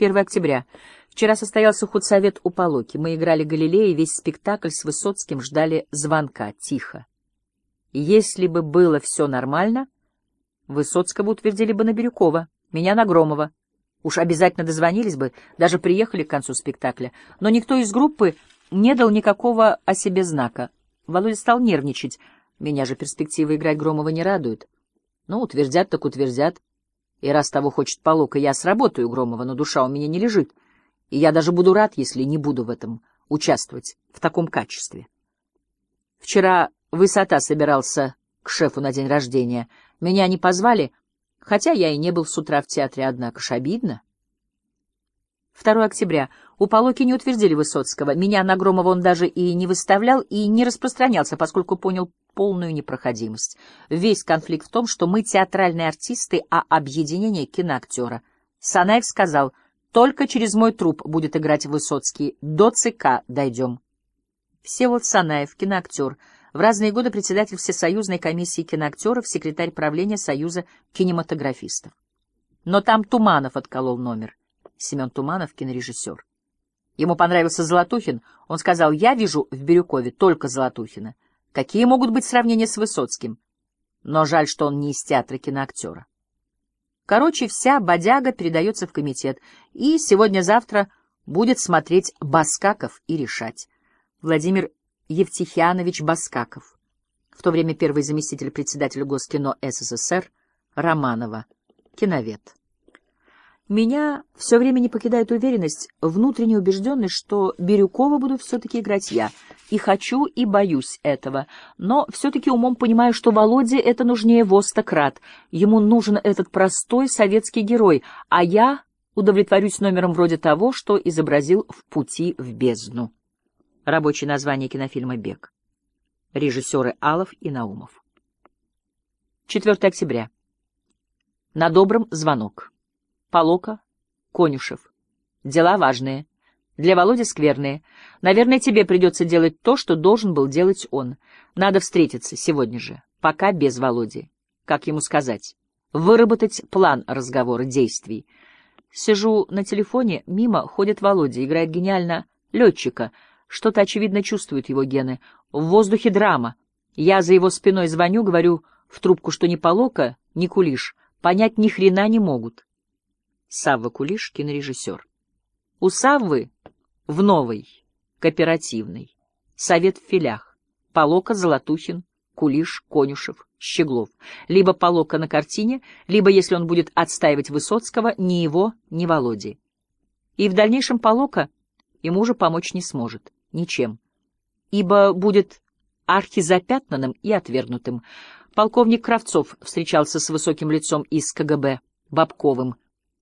1 октября. Вчера состоялся худсовет у Полоки. Мы играли Галилея, и весь спектакль с Высоцким ждали звонка, тихо. Если бы было все нормально, Высоцкого утвердили бы на Бирюкова, меня на Громова. Уж обязательно дозвонились бы, даже приехали к концу спектакля. Но никто из группы не дал никакого о себе знака. Володя стал нервничать. Меня же перспектива играть Громова не радует. Ну, утвердят так утвердят. И раз того хочет Полока, я сработаю Громова, но душа у меня не лежит. И я даже буду рад, если не буду в этом участвовать в таком качестве. Вчера высота собирался к шефу на день рождения. Меня не позвали, хотя я и не был с утра в театре, однако ж обидно. 2 октября. У Полоки не утвердили Высоцкого. Меня на Громова он даже и не выставлял, и не распространялся, поскольку понял полную непроходимость. Весь конфликт в том, что мы театральные артисты, а объединение киноактера. Санаев сказал, только через мой труп будет играть Высоцкий. До ЦК дойдем. Всеволод Санаев, киноактер. В разные годы председатель Всесоюзной комиссии киноактеров, секретарь правления Союза кинематографистов. Но там Туманов отколол номер. Семен Туманов, кинорежиссер. Ему понравился Золотухин. Он сказал, я вижу в Бирюкове только Золотухина. Какие могут быть сравнения с Высоцким? Но жаль, что он не из театра киноактера. Короче, вся бодяга передается в комитет, и сегодня-завтра будет смотреть Баскаков и решать. Владимир Евтихианович Баскаков, в то время первый заместитель председателя Госкино СССР, Романова, киновед. Меня все время не покидает уверенность, внутренняя убежденность, что Бирюкова буду все-таки играть я. И хочу, и боюсь этого. Но все-таки умом понимаю, что Володе это нужнее во сто крат. Ему нужен этот простой советский герой, а я удовлетворюсь номером вроде того, что изобразил в «Пути в бездну». Рабочее название кинофильма «Бег». Режиссеры Алов и Наумов. 4 октября. На добром звонок. Полока, Конюшев. Дела важные. Для Володи скверные. Наверное, тебе придется делать то, что должен был делать он. Надо встретиться сегодня же, пока без Володи. Как ему сказать? Выработать план разговора, действий. Сижу на телефоне, мимо ходит Володя, играет гениально летчика. Что-то, очевидно, чувствуют его гены. В воздухе драма. Я за его спиной звоню, говорю в трубку, что ни Полока, ни Кулиш понять ни хрена не могут. Савва Кулиш, кинорежиссер. У Саввы в новой, кооперативной, совет в филях, Полока, Золотухин, Кулиш, Конюшев, Щеглов. Либо Полока на картине, либо, если он будет отстаивать Высоцкого, ни его, ни Володи. И в дальнейшем Полока ему уже помочь не сможет, ничем, ибо будет архизапятнанным и отвергнутым. Полковник Кравцов встречался с высоким лицом из КГБ, Бабковым,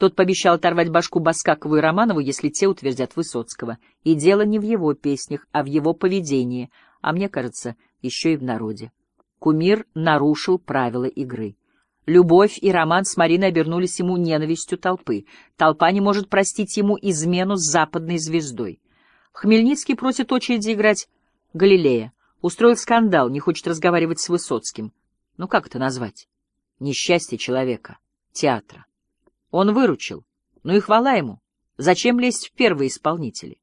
тот пообещал оторвать башку Баскакову и Романову, если те утвердят Высоцкого. И дело не в его песнях, а в его поведении, а мне кажется, еще и в народе. Кумир нарушил правила игры. Любовь и роман с Мариной обернулись ему ненавистью толпы. Толпа не может простить ему измену с западной звездой. Хмельницкий просит очереди играть Галилея. Устроил скандал, не хочет разговаривать с Высоцким. Ну как это назвать? Несчастье человека, театра. Он выручил. Ну и хвала ему. Зачем лезть в первые исполнители?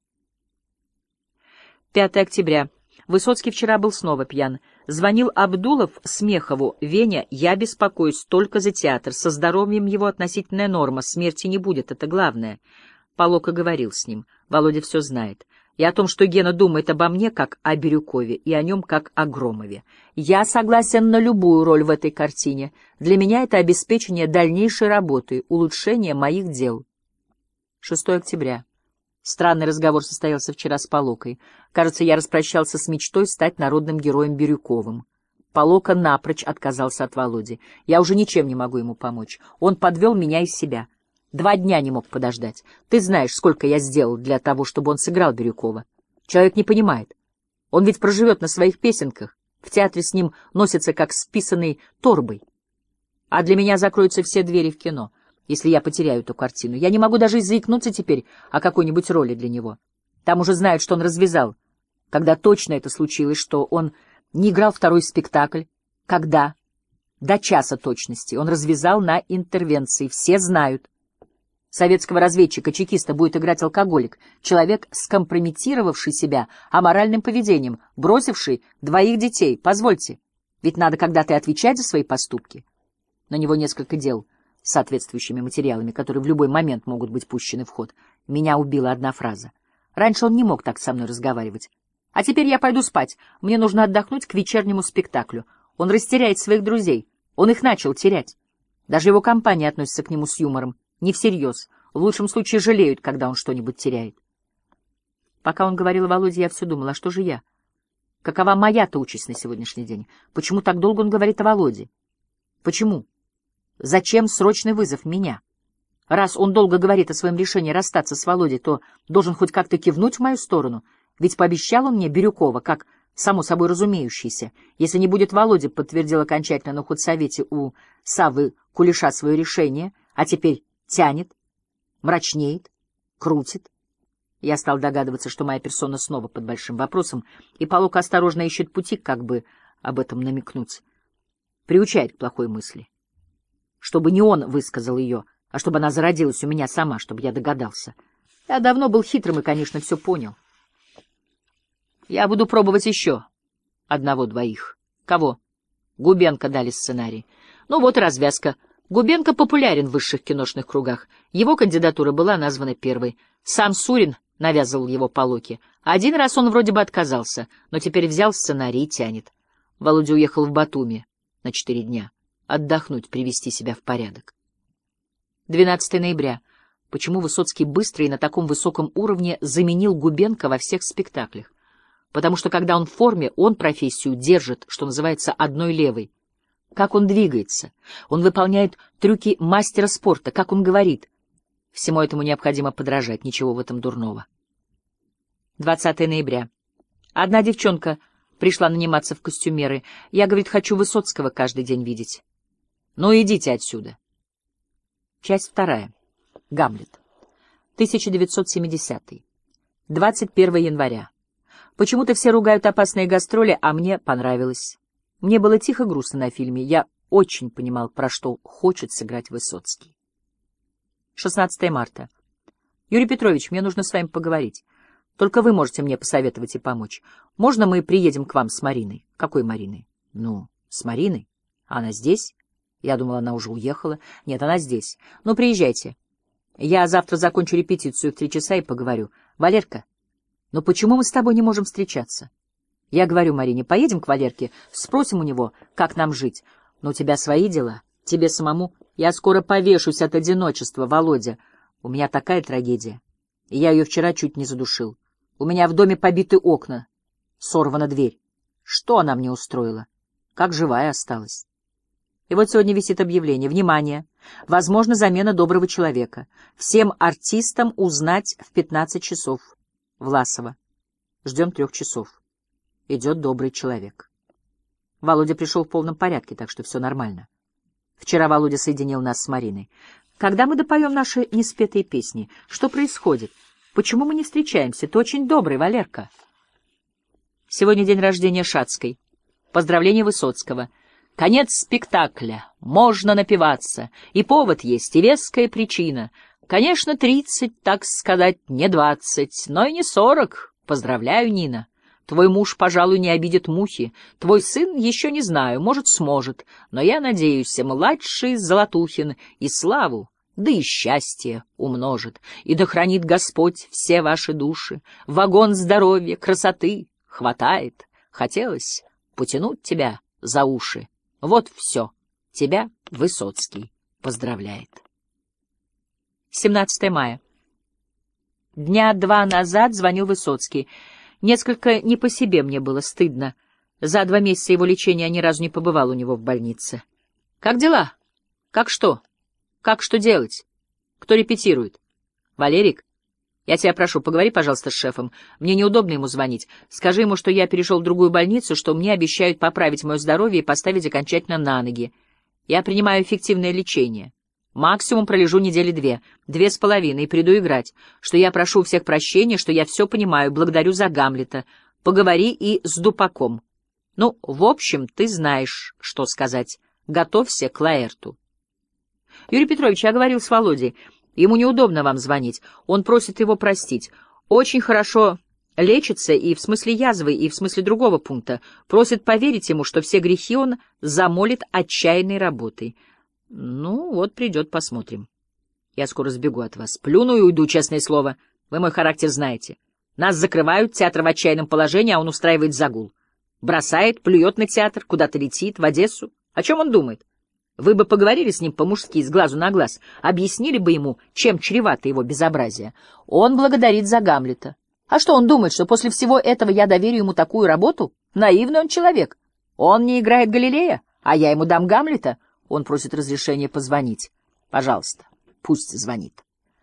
5 октября. Высоцкий вчера был снова пьян. Звонил Абдулов Смехову. «Веня, я беспокоюсь только за театр. Со здоровьем его относительная норма. Смерти не будет, это главное». Полока говорил с ним. Володя все знает и о том, что Гена думает обо мне как о Бирюкове и о нем как о Громове. Я согласен на любую роль в этой картине. Для меня это обеспечение дальнейшей работы, улучшение моих дел. 6 октября. Странный разговор состоялся вчера с Полокой. Кажется, я распрощался с мечтой стать народным героем Бирюковым. Полока напрочь отказался от Володи. Я уже ничем не могу ему помочь. Он подвел меня из себя. Два дня не мог подождать. Ты знаешь, сколько я сделал для того, чтобы он сыграл Бирюкова. Человек не понимает. Он ведь проживет на своих песенках. В театре с ним носится, как с писаной торбой. А для меня закроются все двери в кино, если я потеряю эту картину. Я не могу даже заикнуться теперь о какой-нибудь роли для него. Там уже знают, что он развязал. Когда точно это случилось, что он не играл второй спектакль. Когда? До часа точности. Он развязал на интервенции. Все знают. Советского разведчика, чекиста будет играть алкоголик, человек, скомпрометировавший себя аморальным поведением, бросивший двоих детей. Позвольте, ведь надо когда-то отвечать за свои поступки. На него несколько дел с соответствующими материалами, которые в любой момент могут быть пущены в ход. Меня убила одна фраза. Раньше он не мог так со мной разговаривать. А теперь я пойду спать. Мне нужно отдохнуть к вечернему спектаклю. Он растеряет своих друзей. Он их начал терять. Даже его компания относится к нему с юмором. Не всерьез. В лучшем случае жалеют, когда он что-нибудь теряет. Пока он говорил о Володе, я все думала, а что же я? Какова моя-то участь на сегодняшний день? Почему так долго он говорит о Володе? Почему? Зачем срочный вызов меня? Раз он долго говорит о своем решении расстаться с Володей, то должен хоть как-то кивнуть в мою сторону. Ведь пообещал он мне Бирюкова, как само собой разумеющийся. Если не будет Володя, подтвердил окончательно на худсовете у Савы Кулеша свое решение, а теперь тянет, мрачнеет, крутит. Я стал догадываться, что моя персона снова под большим вопросом, и Полок осторожно ищет пути, как бы об этом намекнуть. Приучает к плохой мысли. Чтобы не он высказал ее, а чтобы она зародилась у меня сама, чтобы я догадался. Я давно был хитрым и, конечно, все понял. Я буду пробовать еще одного-двоих. Кого? Губенко дали сценарий. Ну вот и развязка. Губенко популярен в высших киношных кругах. Его кандидатура была названа первой. Сам Сурин навязывал его по луке. Один раз он вроде бы отказался, но теперь взял сценарий и тянет. Володя уехал в Батуми на четыре дня. Отдохнуть, привести себя в порядок. 12 ноября. Почему Высоцкий быстро и на таком высоком уровне заменил Губенко во всех спектаклях? Потому что, когда он в форме, он профессию держит, что называется, одной левой. Как он двигается. Он выполняет трюки мастера спорта, как он говорит. Всему этому необходимо подражать, ничего в этом дурного. 20 ноября. Одна девчонка пришла наниматься в костюмеры. Я, говорит, хочу Высоцкого каждый день видеть. Ну, идите отсюда. Часть вторая. Гамлет. 1970. 21 января. Почему-то все ругают опасные гастроли, а мне понравилось. Мне было тихо грустно на фильме. Я очень понимал, про что хочет сыграть Высоцкий. 16 марта. Юрий Петрович, мне нужно с вами поговорить. Только вы можете мне посоветовать и помочь. Можно мы приедем к вам с Мариной? Какой Мариной? Ну, с Мариной. Она здесь? Я думала, она уже уехала. Нет, она здесь. Ну, приезжайте. Я завтра закончу репетицию в три часа и поговорю. Валерка, но почему мы с тобой не можем встречаться? Я говорю Марине, поедем к Валерке, спросим у него, как нам жить. Но у тебя свои дела, тебе самому. Я скоро повешусь от одиночества, Володя. У меня такая трагедия. Я ее вчера чуть не задушил. У меня в доме побиты окна, сорвана дверь. Что она мне устроила? Как живая осталась. И вот сегодня висит объявление. Внимание! Возможно, замена доброго человека. Всем артистам узнать в 15 часов. Власова. Ждем трех часов. Идет добрый человек. Володя пришел в полном порядке, так что все нормально. Вчера Володя соединил нас с Мариной. Когда мы допоем наши неспетые песни? Что происходит? Почему мы не встречаемся? Ты очень добрый, Валерка. Сегодня день рождения Шацкой. Поздравление Высоцкого. Конец спектакля. Можно напиваться. И повод есть, и веская причина. Конечно, тридцать, так сказать, не двадцать, но и не сорок. Поздравляю, Нина. Твой муж, пожалуй, не обидит мухи. Твой сын еще не знаю, может, сможет. Но я надеюсь, младший Золотухин и славу, да и счастье умножит. И да хранит Господь все ваши души. Вагон здоровья, красоты хватает. Хотелось потянуть тебя за уши. Вот все. Тебя Высоцкий поздравляет. 17 мая. Дня два назад звонил Высоцкий. Несколько не по себе мне было стыдно. За два месяца его лечения я ни разу не побывал у него в больнице. «Как дела? Как что? Как что делать? Кто репетирует? Валерик? Я тебя прошу, поговори, пожалуйста, с шефом. Мне неудобно ему звонить. Скажи ему, что я перешел в другую больницу, что мне обещают поправить мое здоровье и поставить окончательно на ноги. Я принимаю эффективное лечение. Максимум пролежу недели две, две с половиной, и приду играть. Что я прошу всех прощения, что я все понимаю, благодарю за Гамлета. Поговори и с Дупаком. Ну, в общем, ты знаешь, что сказать. Готовься к Лаэрту. Юрий Петрович, я говорил с Володей. Ему неудобно вам звонить. Он просит его простить. Очень хорошо лечится и в смысле язвы, и в смысле другого пункта. Просит поверить ему, что все грехи он замолит отчаянной работой. Ну, вот придет, посмотрим. Я скоро сбегу от вас. Плюну и уйду, честное слово. Вы мой характер знаете. Нас закрывают, театр в отчаянном положении, а он устраивает загул. Бросает, плюет на театр, куда-то летит, в Одессу. О чем он думает? Вы бы поговорили с ним по-мужски, с глазу на глаз, объяснили бы ему, чем чревато его безобразие. Он благодарит за Гамлета. А что он думает, что после всего этого я доверю ему такую работу? Наивный он человек. Он не играет Галилея, а я ему дам Гамлета. Он просит разрешения позвонить. Пожалуйста, пусть звонит.